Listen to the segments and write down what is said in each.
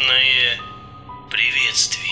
холодное приветствие.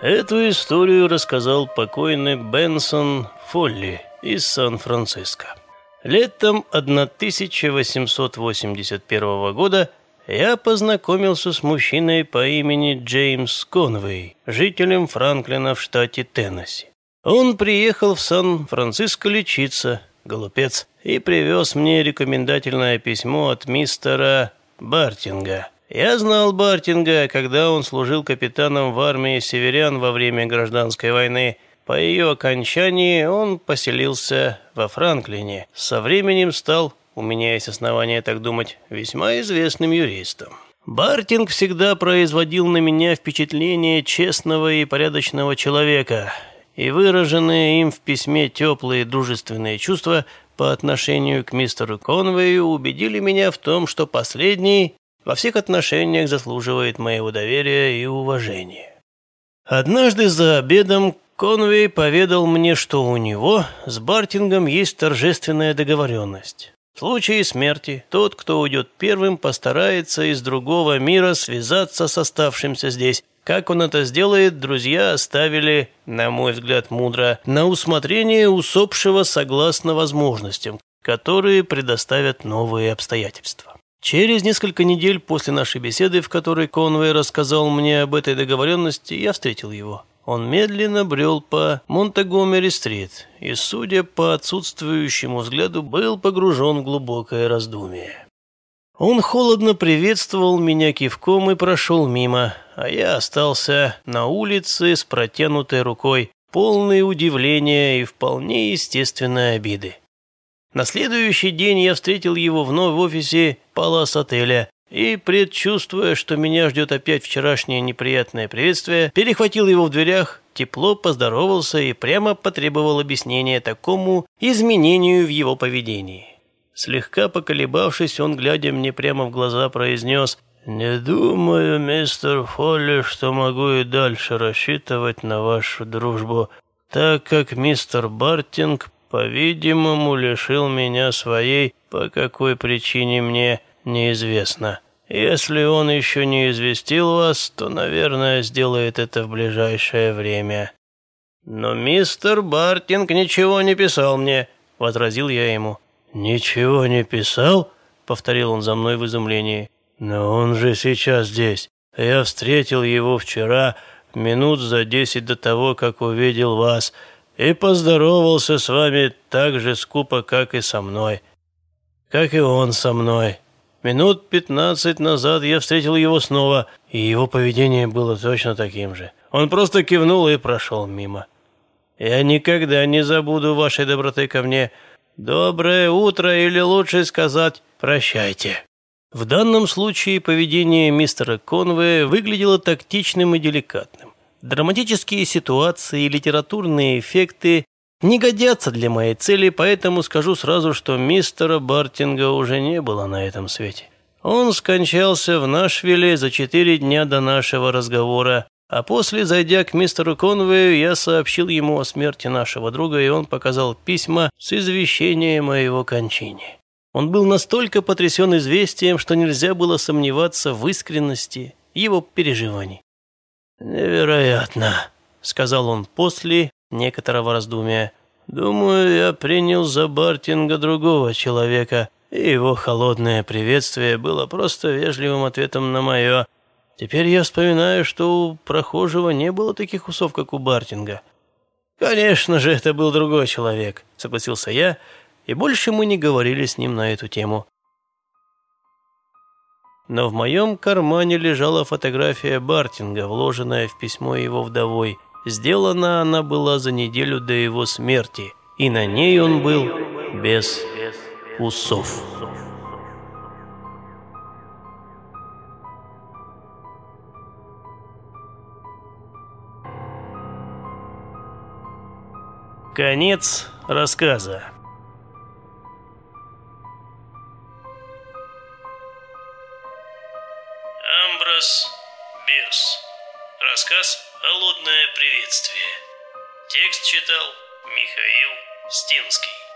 Эту историю рассказал покойный Бенсон Фолли из Сан-Франциско. Летом 1881 года я познакомился с мужчиной по имени Джеймс Конвей, жителем Франклина в штате Теннесси. Он приехал в Сан-Франциско лечиться – голубец, и привез мне рекомендательное письмо от мистера Бартинга. Я знал Бартинга, когда он служил капитаном в армии северян во время гражданской войны. По ее окончании он поселился во Франклине. Со временем стал, у меня есть основания так думать, весьма известным юристом. Бартинг всегда производил на меня впечатление честного и порядочного человека – и выраженные им в письме теплые дружественные чувства по отношению к мистеру Конвею убедили меня в том, что последний во всех отношениях заслуживает моего доверия и уважения. Однажды за обедом Конвей поведал мне, что у него с Бартингом есть торжественная договоренность. В случае смерти тот, кто уйдет первым, постарается из другого мира связаться с оставшимся здесь как он это сделает, друзья оставили, на мой взгляд, мудро, на усмотрение усопшего согласно возможностям, которые предоставят новые обстоятельства. Через несколько недель после нашей беседы, в которой Конвей рассказал мне об этой договоренности, я встретил его. Он медленно брел по Монтегомери-стрит и, судя по отсутствующему взгляду, был погружен в глубокое раздумие. Он холодно приветствовал меня кивком и прошел мимо, а я остался на улице с протянутой рукой, полный удивления и вполне естественной обиды. На следующий день я встретил его вновь в офисе Палас отеля и, предчувствуя, что меня ждет опять вчерашнее неприятное приветствие, перехватил его в дверях, тепло поздоровался и прямо потребовал объяснения такому изменению в его поведении. Слегка поколебавшись, он, глядя мне прямо в глаза, произнес «Не думаю, мистер Фолли, что могу и дальше рассчитывать на вашу дружбу, так как мистер Бартинг, по-видимому, лишил меня своей, по какой причине мне неизвестно. Если он еще не известил вас, то, наверное, сделает это в ближайшее время». «Но мистер Бартинг ничего не писал мне», — возразил я ему. «Ничего не писал?» — повторил он за мной в изумлении. «Но он же сейчас здесь. Я встретил его вчера, минут за десять до того, как увидел вас, и поздоровался с вами так же скупо, как и со мной. Как и он со мной. Минут пятнадцать назад я встретил его снова, и его поведение было точно таким же. Он просто кивнул и прошел мимо. Я никогда не забуду вашей доброты ко мне». «Доброе утро, или лучше сказать «прощайте». В данном случае поведение мистера Конвея выглядело тактичным и деликатным. Драматические ситуации и литературные эффекты не годятся для моей цели, поэтому скажу сразу, что мистера Бартинга уже не было на этом свете. Он скончался в Нашвилле за четыре дня до нашего разговора, а после, зайдя к мистеру Конвею, я сообщил ему о смерти нашего друга, и он показал письма с извещением о его кончине. Он был настолько потрясен известием, что нельзя было сомневаться в искренности его переживаний. «Невероятно», — сказал он после некоторого раздумия. «Думаю, я принял за Бартинга другого человека, и его холодное приветствие было просто вежливым ответом на мое Теперь я вспоминаю, что у прохожего не было таких усов, как у Бартинга. Конечно же, это был другой человек, согласился я, и больше мы не говорили с ним на эту тему. Но в моем кармане лежала фотография Бартинга, вложенная в письмо его вдовой. Сделана она была за неделю до его смерти, и на ней он был без усов. Конец рассказа. Амброс Бирс. Рассказ «Холодное приветствие». Текст читал Михаил Стинский.